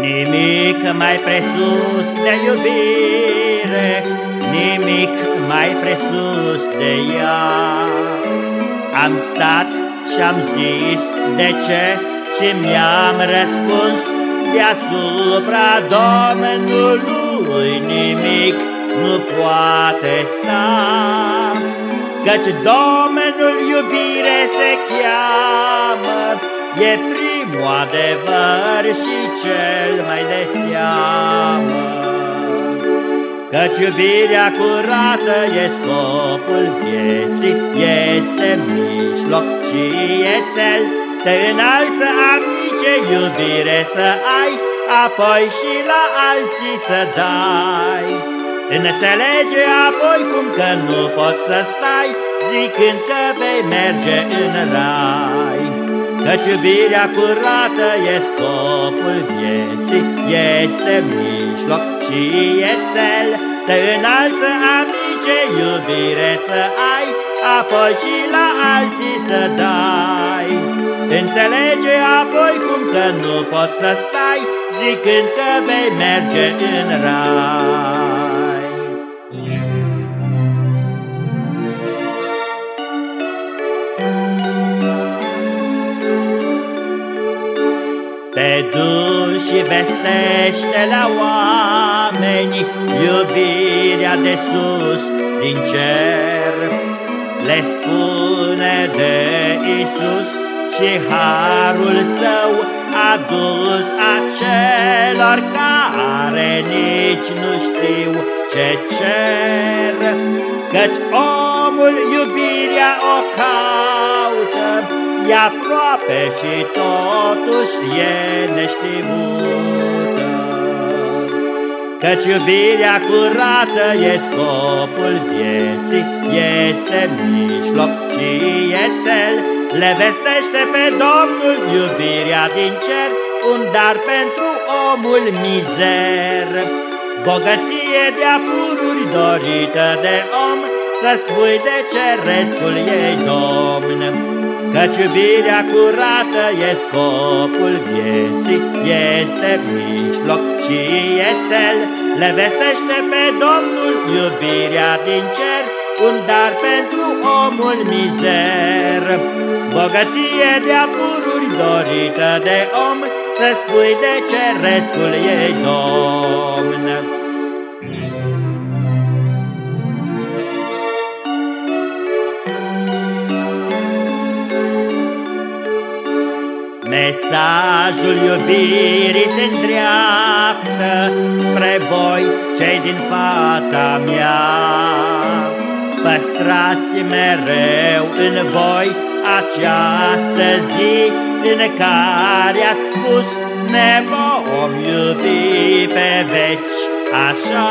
Nimic mai presus de iubire, nimic mai presus de ea. Am stat și-am zis de ce și mi-am răspuns deasupra Domnului nimic nu poate sta. Căci Domnul iubire se cheamă, e primul adevăr și cel mai de seamă. Căci iubirea curată e scopul vieții, este mijloc și e cel, te înalță amice iubire să ai, apoi și la alții să dai. Înțelege apoi cum că nu poți să stai, zicând că vei merge în rai. Căci iubirea curată e scopul vieții, este mijloc și e cel, te înalță amice iubire să ai, apoi și la alții să dai. Înțelege apoi cum că nu poți să stai, zicând că vei merge în rai. Duci și vestește la oameni iubirea de sus din cer. Le spune de Isus și harul său adus acelor care nici nu știu ce cer. Căci omul iubirea o caută, e aproape și totuși e neștiută. Căci iubirea curată e scopul vieții, este mijloc și e cel, le vestește pe Domnul iubirea din cer, un dar pentru omul mizer. Bogăție de-a pururi dorită de om, să spui de cerescul ei domn. Căci iubirea curată e scopul vieții, este mijloc și e cel, le vestește pe Domnul iubirea din cer, un dar pentru omul mizer. Bogăție de pururi dorită de om, să spui de cerescul ei domn. Mesajul iubirii se îndreaptă spre voi, cei din fața mea. Păstrați mereu în voi această zi în care ați spus ne vom iubi pe veci așa.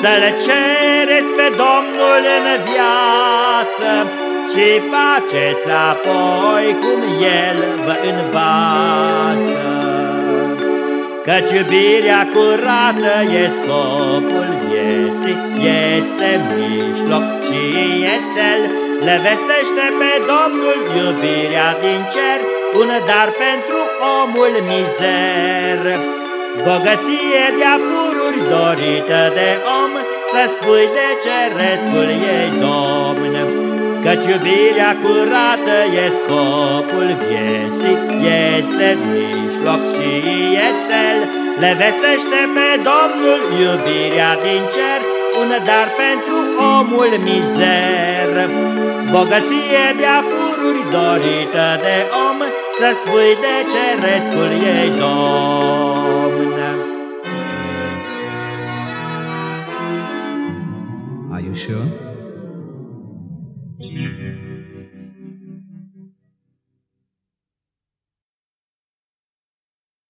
Să-L cereți pe Domnul în viață, și faceți apoi cum El vă învață. Căci iubirea curată e scopul vieții, este mijloc și e cel, le vestește pe Domnul iubirea din cer, un dar pentru omul mizer. Bogăție de-a pururi dorită de om, să spui de cerescul ei domn. Căci iubirea curată e scopul vieții, este mijloc și e cel, le vestește pe Domnul iubirea din cer, un dar pentru omul mizer. Bogăție de pururi dorită de om, să spui de cerescul ei domn. Are you sure? you.